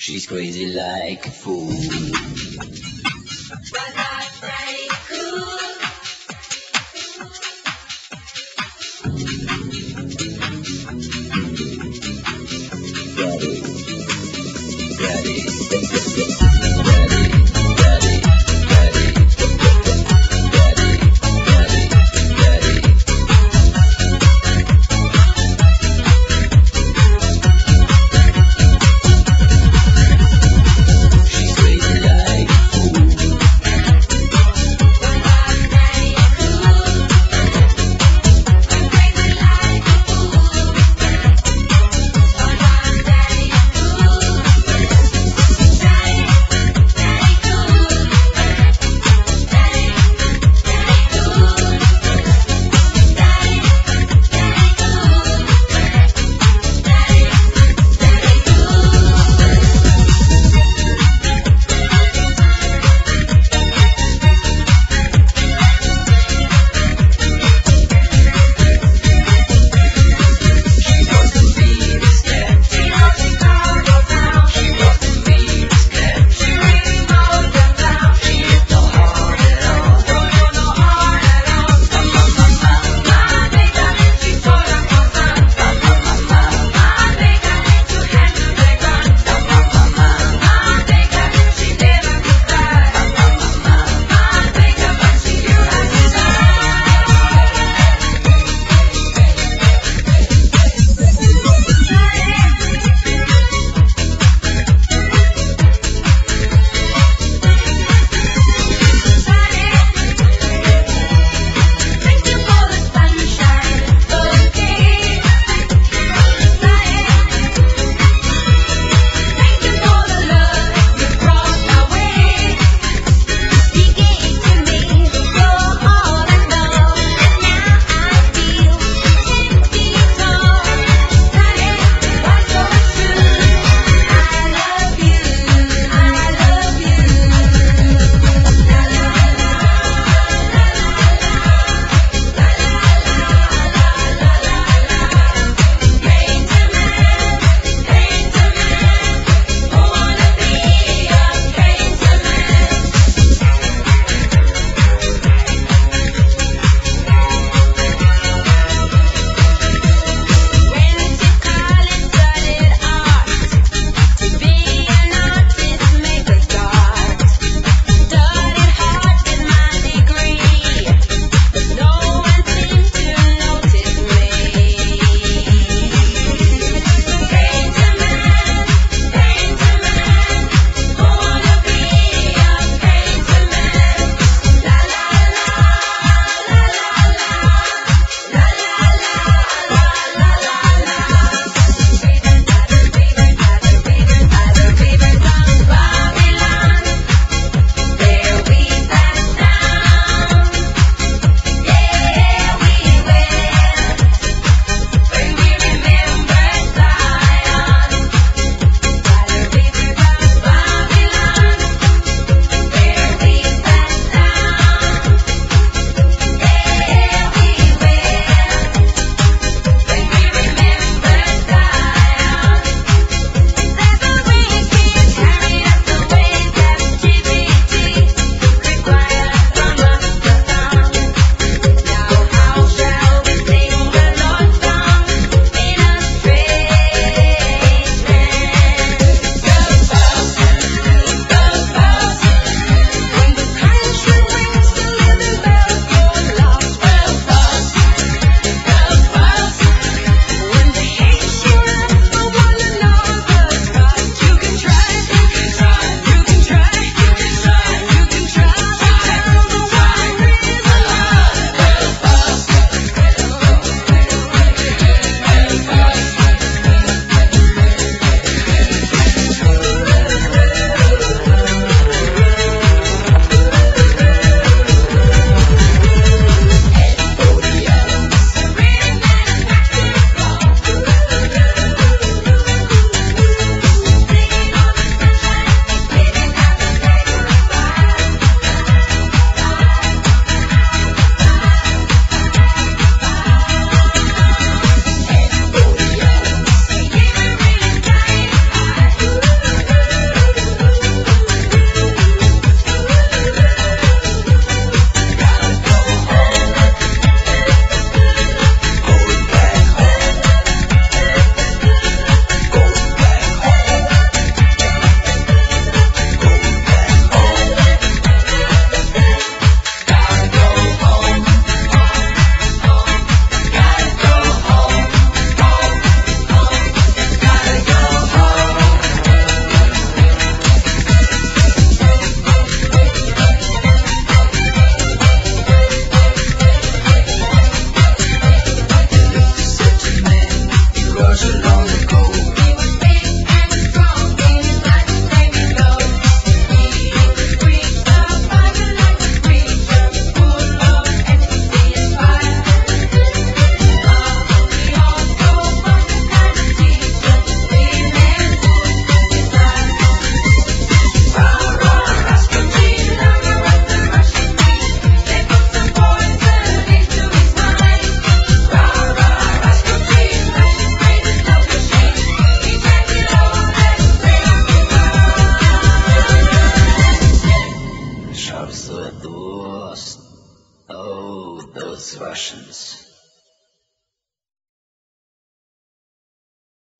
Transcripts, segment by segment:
She's crazy like a fool.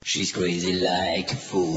She's crazy like a fool.